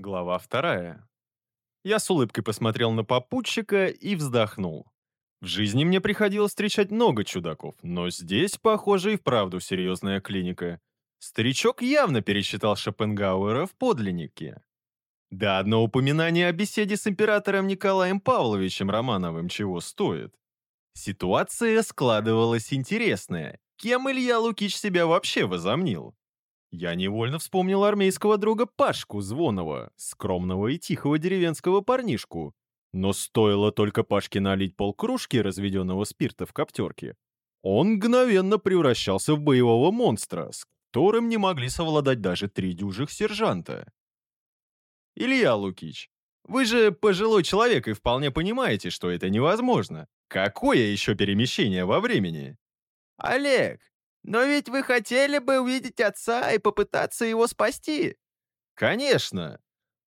Глава вторая. Я с улыбкой посмотрел на попутчика и вздохнул. В жизни мне приходилось встречать много чудаков, но здесь, похоже, и вправду серьезная клиника. Старичок явно пересчитал Шопенгауэра в подлиннике. Да одно упоминание о беседе с императором Николаем Павловичем Романовым чего стоит. Ситуация складывалась интересная. Кем Илья Лукич себя вообще возомнил? Я невольно вспомнил армейского друга Пашку Звонова, скромного и тихого деревенского парнишку. Но стоило только Пашке налить полкружки разведенного спирта в коптерке, он мгновенно превращался в боевого монстра, с которым не могли совладать даже три дюжих сержанта. Илья Лукич, вы же пожилой человек и вполне понимаете, что это невозможно. Какое еще перемещение во времени? Олег, но ведь вы хотели бы увидеть отца и попытаться его спасти. Конечно.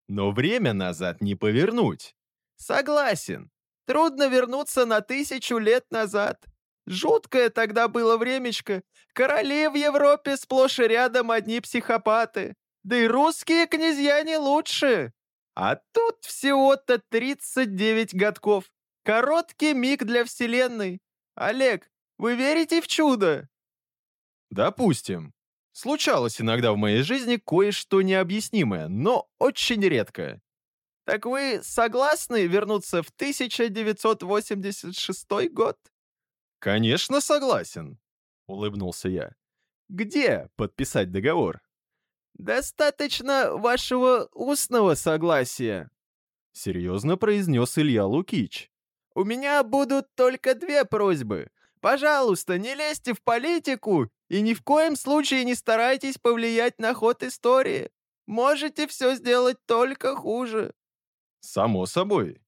Но время назад не повернуть. Согласен. Трудно вернуться на тысячу лет назад. Жуткое тогда было времечко. Короли в Европе сплошь и рядом одни психопаты. Да и русские князья не лучше. А тут всего-то 39 годков. Короткий миг для Вселенной. Олег, вы верите в чудо? Допустим. Случалось иногда в моей жизни кое-что необъяснимое, но очень редко. Так вы согласны вернуться в 1986 год? Конечно, согласен, улыбнулся я. Где подписать договор? Достаточно вашего устного согласия, серьезно произнес Илья Лукич. У меня будут только две просьбы. Пожалуйста, не лезьте в политику и ни в коем случае не старайтесь повлиять на ход истории. Можете все сделать только хуже. Само собой.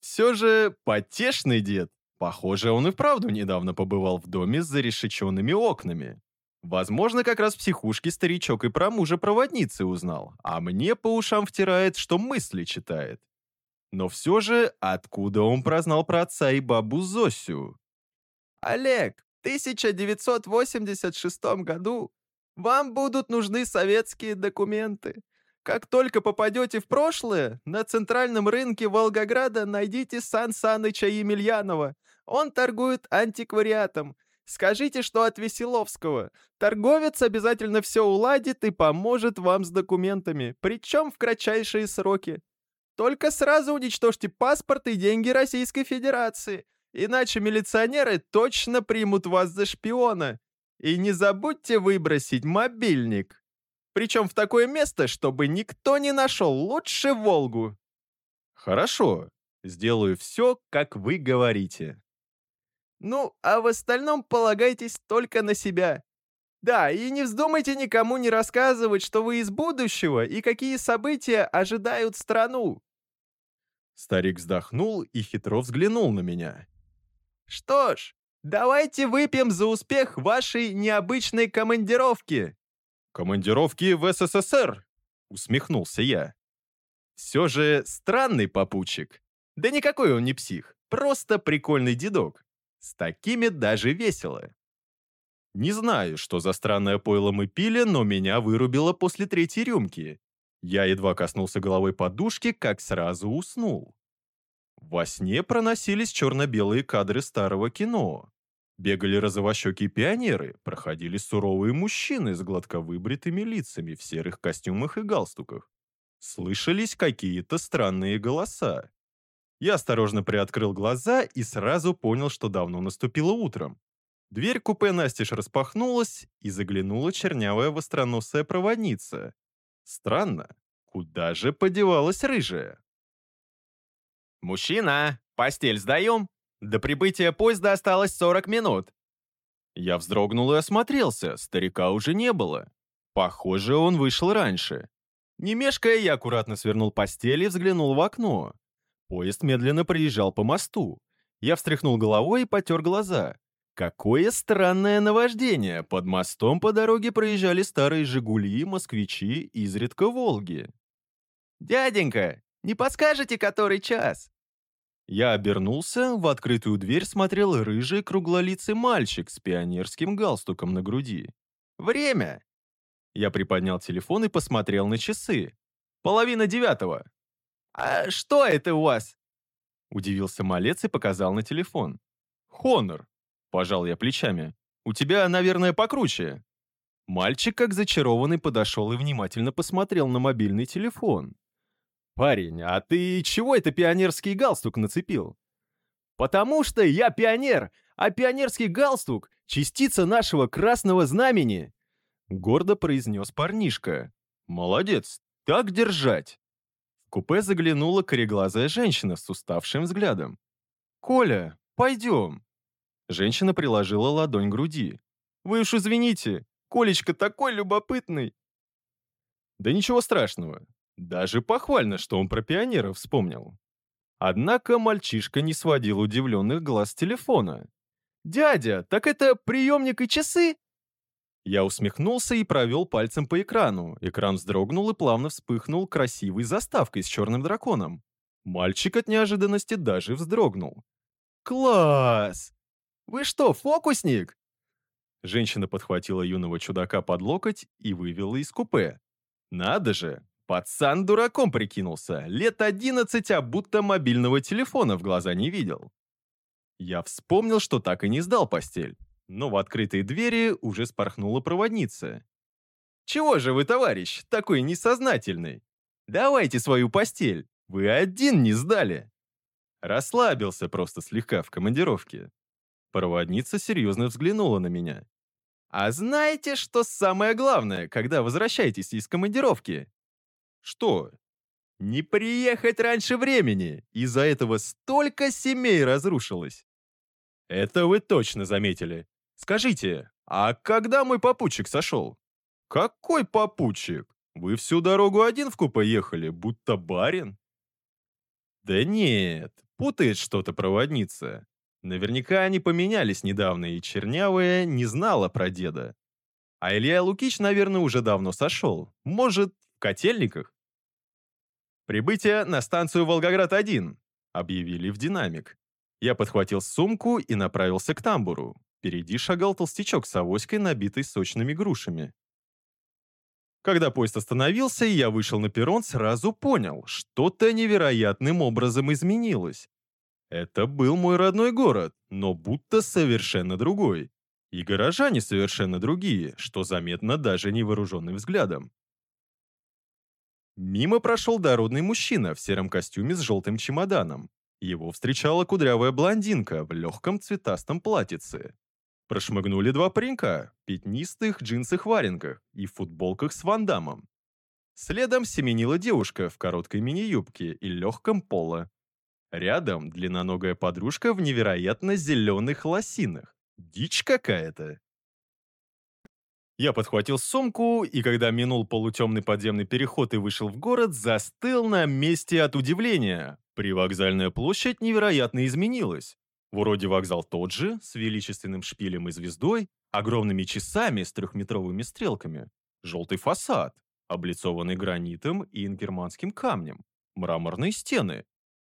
Все же потешный дед. Похоже, он и вправду недавно побывал в доме с зарешеченными окнами. Возможно, как раз в психушке старичок и про мужа проводницы узнал, а мне по ушам втирает, что мысли читает. Но все же, откуда он прознал про отца и бабу Зосю? «Олег, 1986 году вам будут нужны советские документы. Как только попадете в прошлое, на центральном рынке Волгограда найдите Сан Саныча Емельянова. Он торгует антиквариатом. Скажите, что от Веселовского. Торговец обязательно все уладит и поможет вам с документами, причем в кратчайшие сроки. Только сразу уничтожьте паспорт и деньги Российской Федерации. Иначе милиционеры точно примут вас за шпиона. И не забудьте выбросить мобильник. Причем в такое место, чтобы никто не нашел лучше Волгу. Хорошо, сделаю все, как вы говорите. Ну, а в остальном полагайтесь только на себя. Да, и не вздумайте никому не рассказывать, что вы из будущего и какие события ожидают страну. Старик вздохнул и хитро взглянул на меня. Что ж, давайте выпьем за успех вашей необычной командировки. Командировки в СССР, усмехнулся я. Все же странный попутчик. Да никакой он не псих, просто прикольный дедок. С такими даже весело. Не знаю, что за странное пойло мы пили, но меня вырубило после третьей рюмки. Я едва коснулся головой подушки, как сразу уснул. Во сне проносились черно-белые кадры старого кино. Бегали розовощекие пионеры, проходили суровые мужчины с гладко выбритыми лицами в серых костюмах и галстуках. Слышались какие-то странные голоса. Я осторожно приоткрыл глаза и сразу понял, что давно наступило утром. Дверь купе настежь распахнулась, и заглянула чернявая востроносая проводница. Странно, куда же подевалась рыжая? «Мужчина, постель сдаем? До прибытия поезда осталось 40 минут». Я вздрогнул и осмотрелся, старика уже не было. Похоже, он вышел раньше. Не мешкая, я аккуратно свернул постель и взглянул в окно. Поезд медленно приезжал по мосту. Я встряхнул головой и потер глаза. Какое странное наваждение! Под мостом по дороге проезжали старые «Жигули», «Москвичи», изредка «Волги». «Дяденька, не подскажете, который час?» Я обернулся, в открытую дверь смотрел рыжий круглолицый мальчик с пионерским галстуком на груди. «Время!» Я приподнял телефон и посмотрел на часы. Половина девятого. «А что это у вас?» Удивился малец и показал на телефон. «Хонор», — пожал я плечами. «У тебя, наверное, покруче». Мальчик, как зачарованный, подошел и внимательно посмотрел на мобильный телефон. «Парень, а ты чего это пионерский галстук нацепил?» «Потому что я пионер, а пионерский галстук — частица нашего красного знамени!» Гордо произнес парнишка. «Молодец, так держать!» В купе заглянула кореглазая женщина с уставшим взглядом. «Коля, пойдем!» Женщина приложила ладонь к груди. «Вы уж извините, Колечка такой любопытный!» Да ничего страшного. Даже похвально, что он про пионеров вспомнил. Однако мальчишка не сводил удивленных глаз телефона. «Дядя, так это приемник и часы?» Я усмехнулся и провел пальцем по экрану. Экран вздрогнул и плавно вспыхнул красивой заставкой с черным драконом. Мальчик от неожиданности даже вздрогнул. «Класс! Вы что, фокусник?» Женщина подхватила юного чудака под локоть и вывела из купе. «Надо же! Пацан дураком прикинулся. Лет одиннадцать, а будто мобильного телефона в глаза не видел». Я вспомнил, что так и не сдал постель но в открытые двери уже спорхнула проводница. «Чего же вы, товарищ, такой несознательный? Давайте свою постель, вы один не сдали!» Расслабился просто слегка в командировке. Проводница серьезно взглянула на меня. «А знаете, что самое главное, когда возвращаетесь из командировки?» «Что?» «Не приехать раньше времени! Из-за этого столько семей разрушилось!» «Это вы точно заметили. Скажите, а когда мой попутчик сошел? Какой попутчик? Вы всю дорогу один в купе ехали, будто барин? Да нет, путает что-то проводница. Наверняка они поменялись недавно, и Чернявая не знала про деда. А Илья Лукич, наверное, уже давно сошел. Может, в котельниках? «Прибытие на станцию Волгоград-1», — объявили в динамик. Я подхватил сумку и направился к тамбуру. Впереди шагал толстячок с авоськой, набитой сочными грушами. Когда поезд остановился, и я вышел на перрон, сразу понял, что-то невероятным образом изменилось. Это был мой родной город, но будто совершенно другой. И горожане совершенно другие, что заметно даже невооруженным взглядом. Мимо прошел дородный мужчина в сером костюме с желтым чемоданом. Его встречала кудрявая блондинка в легком цветастом платьице. Прошмыгнули два паренька в пятнистых джинсах-варенках и футболках с вандамом. Следом семенила девушка в короткой мини-юбке и легком поло. Рядом длинноногая подружка в невероятно зеленых лосинах. Дичь какая-то. Я подхватил сумку, и когда минул полутемный подземный переход и вышел в город, застыл на месте от удивления. Привокзальная площадь невероятно изменилась. Вроде вокзал тот же, с величественным шпилем и звездой, огромными часами с трехметровыми стрелками, желтый фасад, облицованный гранитом и ингерманским камнем, мраморные стены.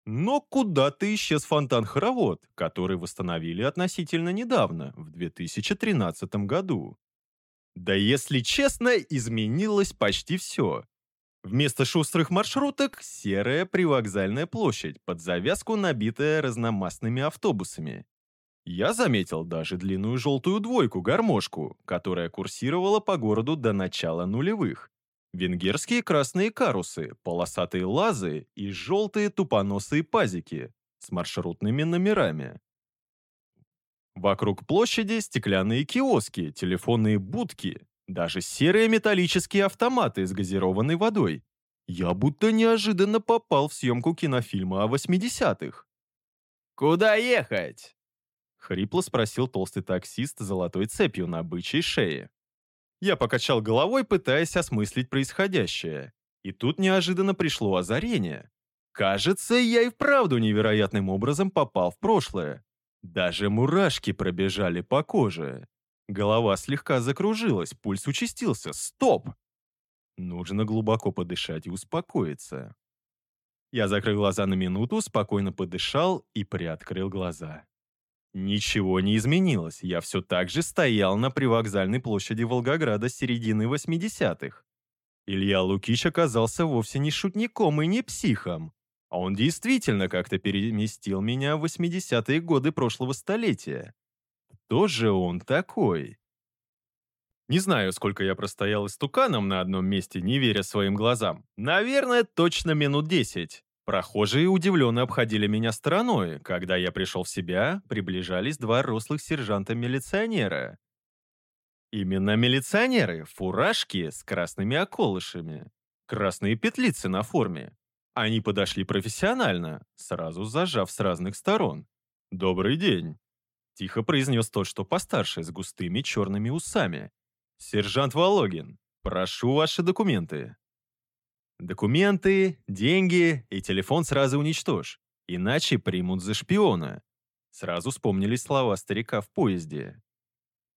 Но куда-то исчез фонтан-хоровод, который восстановили относительно недавно, в 2013 году. Да если честно, изменилось почти все. Вместо шустрых маршруток – серая привокзальная площадь, под завязку набитая разномастными автобусами. Я заметил даже длинную желтую двойку-гармошку, которая курсировала по городу до начала нулевых. Венгерские красные карусы, полосатые лазы и желтые тупоносые пазики с маршрутными номерами. Вокруг площади стеклянные киоски, телефонные будки, даже серые металлические автоматы с газированной водой. Я будто неожиданно попал в съемку кинофильма о 80-х. «Куда ехать?» — хрипло спросил толстый таксист с золотой цепью на бычьей шее. Я покачал головой, пытаясь осмыслить происходящее. И тут неожиданно пришло озарение. Кажется, я и вправду невероятным образом попал в прошлое. Даже мурашки пробежали по коже. Голова слегка закружилась, пульс участился. Стоп! Нужно глубоко подышать и успокоиться. Я закрыл глаза на минуту, спокойно подышал и приоткрыл глаза. Ничего не изменилось, я все так же стоял на привокзальной площади Волгограда середины 80-х. Илья Лукич оказался вовсе не шутником и не психом. А он действительно как-то переместил меня в 80-е годы прошлого столетия. Кто же он такой? Не знаю, сколько я простоял истуканом на одном месте, не веря своим глазам. Наверное, точно минут десять. Прохожие удивленно обходили меня стороной. Когда я пришел в себя, приближались два рослых сержанта-милиционера. Именно милиционеры, фуражки с красными околышами, красные петлицы на форме. Они подошли профессионально, сразу зажав с разных сторон. «Добрый день», — тихо произнес тот, что постарше, с густыми черными усами. «Сержант Вологин, прошу ваши документы». Документы, деньги и телефон сразу уничтожь, иначе примут за шпиона. Сразу вспомнились слова старика в поезде.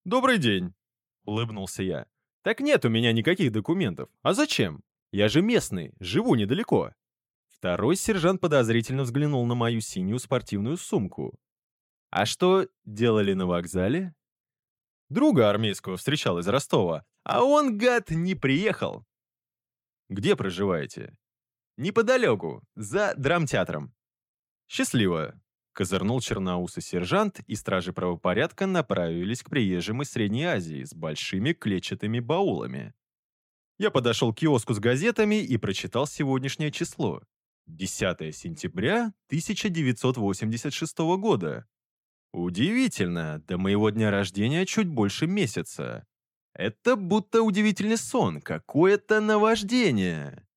«Добрый день», — улыбнулся я. «Так нет у меня никаких документов. А зачем? Я же местный, живу недалеко». Второй сержант подозрительно взглянул на мою синюю спортивную сумку. «А что делали на вокзале?» Друга армейского встречал из Ростова, а он, гад, не приехал. Где проживаете? Неподалеку, за драмтеатром. Счастливо. Козырнул черноусый сержант, и стражи правопорядка направились к приезжим из Средней Азии с большими клетчатыми баулами. Я подошел к киоску с газетами и прочитал сегодняшнее число. 10 сентября 1986 года. Удивительно, до моего дня рождения чуть больше месяца. Это будто удивительный сон, какое-то наваждение.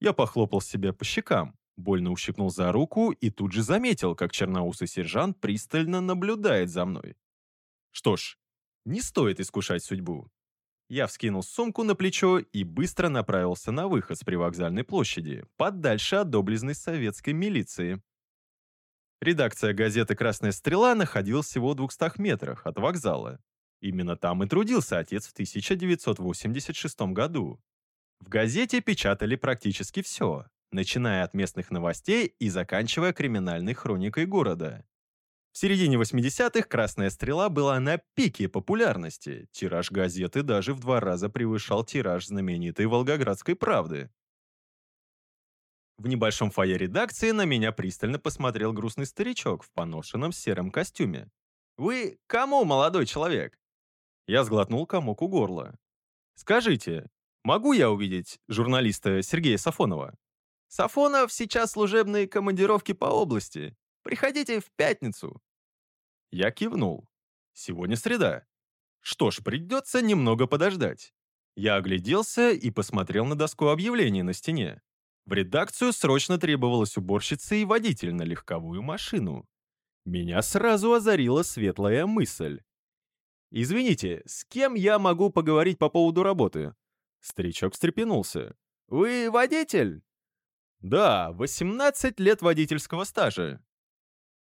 Я похлопал себя по щекам, больно ущипнул за руку и тут же заметил, как черноусый сержант пристально наблюдает за мной. Что ж, не стоит искушать судьбу. Я вскинул сумку на плечо и быстро направился на выход с привокзальной площади, подальше от доблестной советской милиции. Редакция газеты «Красная стрела» находилась всего в 200 метрах от вокзала. Именно там и трудился отец в 1986 году. В газете печатали практически все, начиная от местных новостей и заканчивая криминальной хроникой города. В середине 80-х «Красная стрела» была на пике популярности. Тираж газеты даже в два раза превышал тираж знаменитой «Волгоградской правды». В небольшом фойе редакции на меня пристально посмотрел грустный старичок в поношенном сером костюме. «Вы кому, молодой человек?» Я сглотнул комок у горла. «Скажите, могу я увидеть журналиста Сергея Сафонова?» «Сафонов сейчас служебные командировки по области. Приходите в пятницу». Я кивнул. Сегодня среда. Что ж, придется немного подождать. Я огляделся и посмотрел на доску объявлений на стене. В редакцию срочно требовалась уборщица и водитель на легковую машину. Меня сразу озарила светлая мысль. «Извините, с кем я могу поговорить по поводу работы?» Старичок встрепенулся. «Вы водитель?» «Да, 18 лет водительского стажа».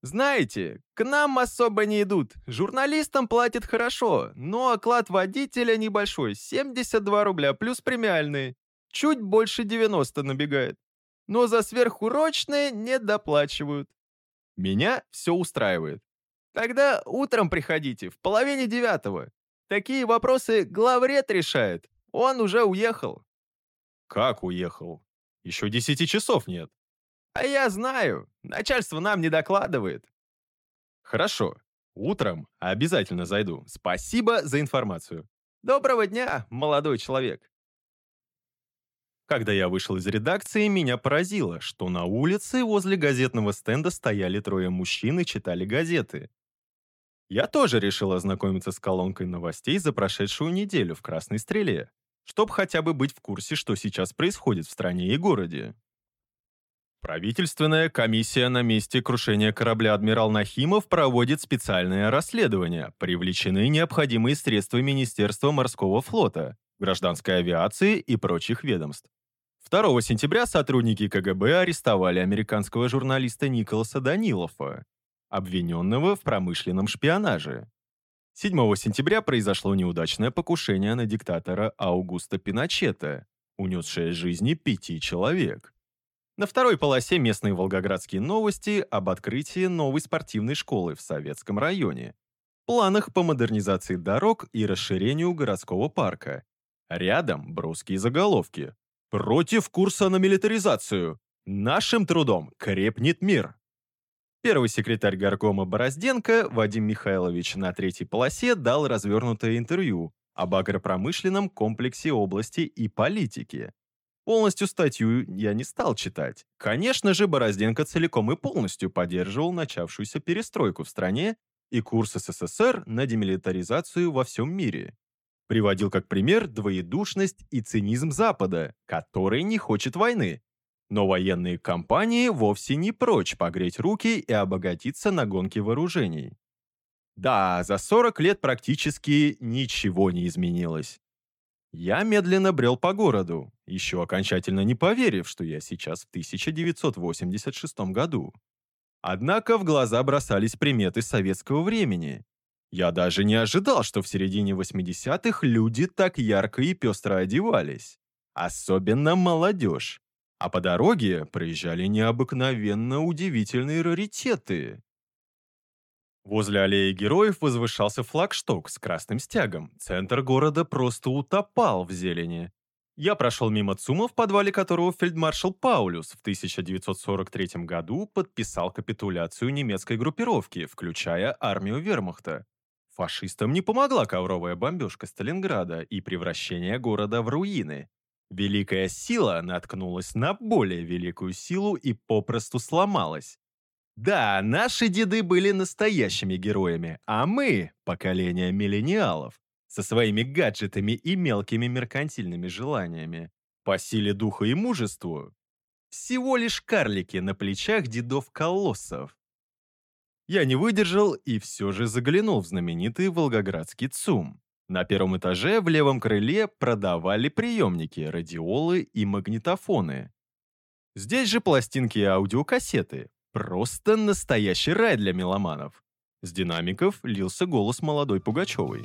«Знаете, к нам особо не идут. Журналистам платят хорошо, но оклад водителя небольшой, 72 рубля плюс премиальные. Чуть больше 90 набегает. Но за сверхурочные не доплачивают. Меня все устраивает. Тогда утром приходите, в половине девятого. Такие вопросы главред решает. Он уже уехал. Как уехал? Еще десяти часов нет. А я знаю. Начальство нам не докладывает. Хорошо. Утром обязательно зайду. Спасибо за информацию. Доброго дня, молодой человек. Когда я вышел из редакции, меня поразило, что на улице возле газетного стенда стояли трое мужчин и читали газеты. Я тоже решил ознакомиться с колонкой новостей за прошедшую неделю в «Красной стреле», чтобы хотя бы быть в курсе, что сейчас происходит в стране и городе. Правительственная комиссия на месте крушения корабля «Адмирал Нахимов» проводит специальное расследование. Привлечены необходимые средства Министерства морского флота, гражданской авиации и прочих ведомств. 2 сентября сотрудники КГБ арестовали американского журналиста Николаса Данилова, обвиненного в промышленном шпионаже. 7 сентября произошло неудачное покушение на диктатора Аугуста Пиночета, унесшее жизни пяти человек. На второй полосе местные волгоградские новости об открытии новой спортивной школы в Советском районе, планах по модернизации дорог и расширению городского парка. Рядом броские заголовки. Против курса на милитаризацию. Нашим трудом крепнет мир. Первый секретарь горкома Борозденко Вадим Михайлович на третьей полосе дал развернутое интервью об агропромышленном комплексе области и политики. Полностью статью я не стал читать. Конечно же, Борозденко целиком и полностью поддерживал начавшуюся перестройку в стране и курс СССР на демилитаризацию во всем мире. Приводил как пример двоедушность и цинизм Запада, который не хочет войны. Но военные компании вовсе не прочь погреть руки и обогатиться на гонке вооружений. Да, за 40 лет практически ничего не изменилось. Я медленно брел по городу, еще окончательно не поверив, что я сейчас в 1986 году. Однако в глаза бросались приметы советского времени. Я даже не ожидал, что в середине 80-х люди так ярко и пестро одевались. Особенно молодежь. А по дороге проезжали необыкновенно удивительные раритеты. Возле аллеи героев возвышался флагшток с красным стягом. Центр города просто утопал в зелени. Я прошел мимо ЦУМа, в подвале которого фельдмаршал Паулюс в 1943 году подписал капитуляцию немецкой группировки, включая армию вермахта. Фашистам не помогла ковровая бомбежка Сталинграда и превращение города в руины. Великая сила наткнулась на более великую силу и попросту сломалась. Да, наши деды были настоящими героями, а мы, поколение миллениалов, со своими гаджетами и мелкими меркантильными желаниями, по силе духа и мужеству, всего лишь карлики на плечах дедов-колоссов. Я не выдержал и все же заглянул в знаменитый волгоградский ЦУМ. На первом этаже в левом крыле продавали приемники, радиолы и магнитофоны. Здесь же пластинки и аудиокассеты, Просто настоящий рай для меломанов. С динамиков лился голос молодой Пугачевой.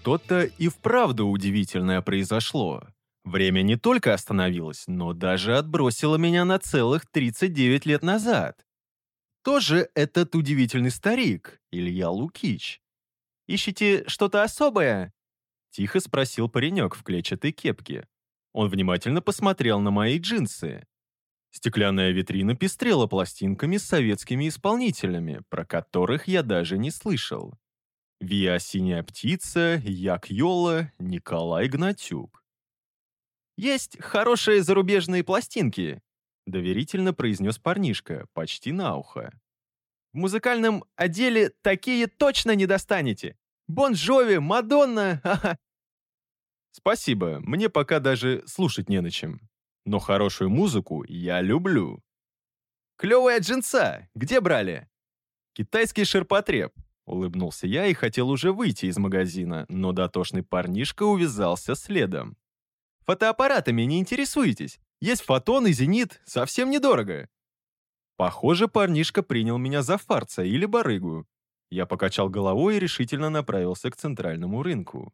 Что-то и вправду удивительное произошло. Время не только остановилось, но даже отбросило меня на целых 39 лет назад. Тоже этот удивительный старик, Илья Лукич. «Ищете что-то особое?» Тихо спросил паренек в клетчатой кепке. Он внимательно посмотрел на мои джинсы. Стеклянная витрина пестрела пластинками с советскими исполнителями, про которых я даже не слышал. Виа Синяя Птица, Як Йола, Николай Гнатюк. «Есть хорошие зарубежные пластинки», — доверительно произнес парнишка, почти на ухо. «В музыкальном отделе такие точно не достанете! Бон Джови, Мадонна, ха-ха!» «Спасибо, мне пока даже слушать не на чем. Но хорошую музыку я люблю». «Клевая джинса! Где брали?» «Китайский ширпотреб. Улыбнулся я и хотел уже выйти из магазина, но дотошный парнишка увязался следом. «Фотоаппаратами не интересуетесь? Есть фотон и зенит, совсем недорого». Похоже, парнишка принял меня за фарца или барыгу. Я покачал головой и решительно направился к центральному рынку.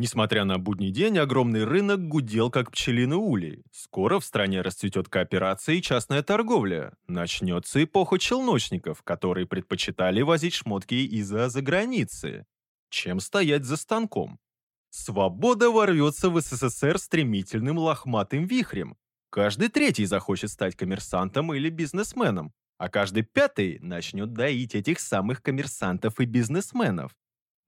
Несмотря на будний день, огромный рынок гудел, как пчелиный улей. Скоро в стране расцветет кооперация и частная торговля. Начнется эпоха челночников, которые предпочитали возить шмотки из-за за границы, чем стоять за станком. Свобода ворвется в СССР стремительным лохматым вихрем. Каждый третий захочет стать коммерсантом или бизнесменом, а каждый пятый начнет доить этих самых коммерсантов и бизнесменов.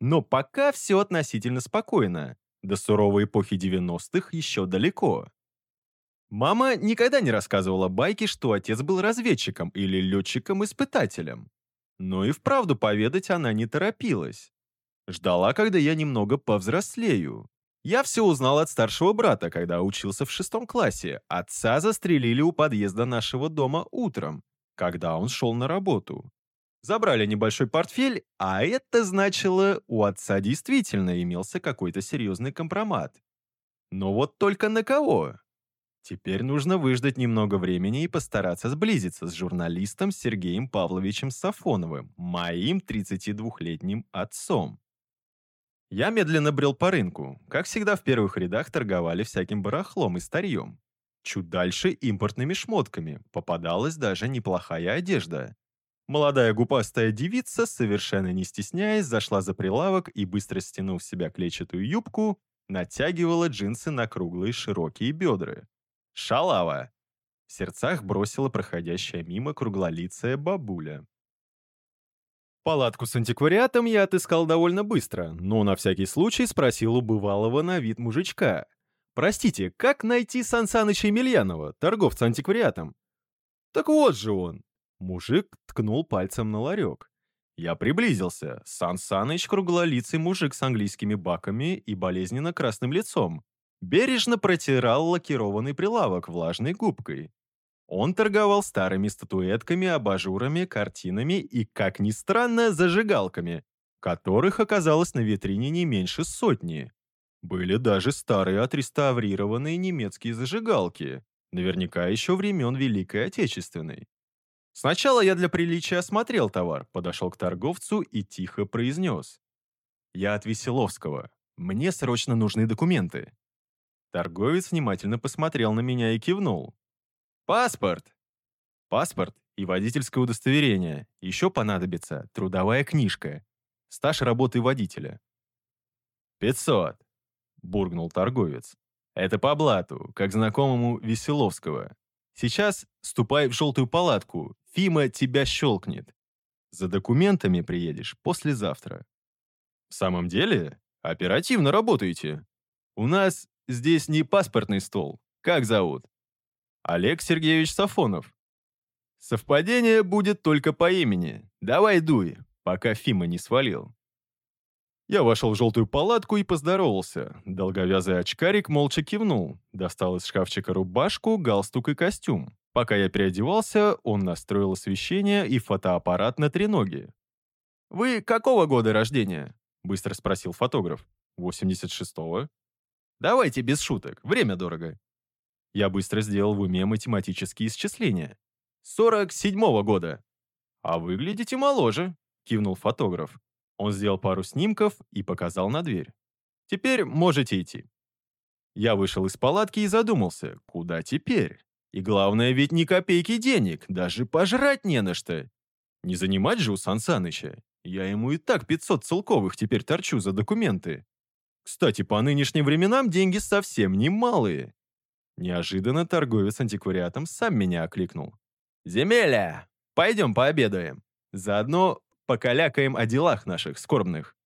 Но пока все относительно спокойно. До суровой эпохи 90-х еще далеко. Мама никогда не рассказывала байки, что отец был разведчиком или летчиком-испытателем. Но и вправду поведать она не торопилась. Ждала, когда я немного повзрослею. Я все узнал от старшего брата, когда учился в шестом классе. Отца застрелили у подъезда нашего дома утром, когда он шел на работу. Забрали небольшой портфель, а это значило, у отца действительно имелся какой-то серьезный компромат. Но вот только на кого? Теперь нужно выждать немного времени и постараться сблизиться с журналистом Сергеем Павловичем Сафоновым, моим 32-летним отцом. Я медленно брел по рынку. Как всегда, в первых рядах торговали всяким барахлом и старьем. Чуть дальше импортными шмотками. Попадалась даже неплохая одежда. Молодая гупастая девица, совершенно не стесняясь, зашла за прилавок и, быстро стянув себя клетчатую юбку, натягивала джинсы на круглые широкие бедра. Шалава! В сердцах бросила проходящая мимо круглолицая бабуля. Палатку с антиквариатом я отыскал довольно быстро, но на всякий случай спросил у бывалого на вид мужичка. «Простите, как найти Сан Саныча Емельянова, торговца антиквариатом?» «Так вот же он!» Мужик ткнул пальцем на ларек. Я приблизился. Сан Саныч круглолицый мужик с английскими баками и болезненно красным лицом. Бережно протирал лакированный прилавок влажной губкой. Он торговал старыми статуэтками, абажурами, картинами и, как ни странно, зажигалками, которых оказалось на витрине не меньше сотни. Были даже старые отреставрированные немецкие зажигалки, наверняка еще времен Великой Отечественной. Сначала я для приличия осмотрел товар, подошел к торговцу и тихо произнес. «Я от Веселовского. Мне срочно нужны документы». Торговец внимательно посмотрел на меня и кивнул. Паспорт. Паспорт и водительское удостоверение. Еще понадобится трудовая книжка. Стаж работы водителя. «Пятьсот», — буркнул торговец. «Это по блату, как знакомому Веселовского. Сейчас ступай в желтую палатку, Фима тебя щелкнет. За документами приедешь послезавтра». «В самом деле, оперативно работаете. У нас здесь не паспортный стол. Как зовут?» Олег Сергеевич Сафонов. Совпадение будет только по имени. Давай дуй, пока Фима не свалил. Я вошел в желтую палатку и поздоровался. Долговязый очкарик молча кивнул. Достал из шкафчика рубашку, галстук и костюм. Пока я переодевался, он настроил освещение и фотоаппарат на треноги. «Вы какого года рождения?» — быстро спросил фотограф. «86-го». «Давайте без шуток, время дорого». Я быстро сделал в уме математические исчисления. «Сорок седьмого года». «А выглядите моложе», — кивнул фотограф. Он сделал пару снимков и показал на дверь. «Теперь можете идти». Я вышел из палатки и задумался, куда теперь? И главное, ведь ни копейки денег, даже пожрать не на что. Не занимать же у Сан Саныча. Я ему и так 500 целковых теперь торчу за документы. Кстати, по нынешним временам деньги совсем не малые. Неожиданно торговец антиквариатом сам меня окликнул. «Земеля, пойдем пообедаем. Заодно покалякаем о делах наших скорбных».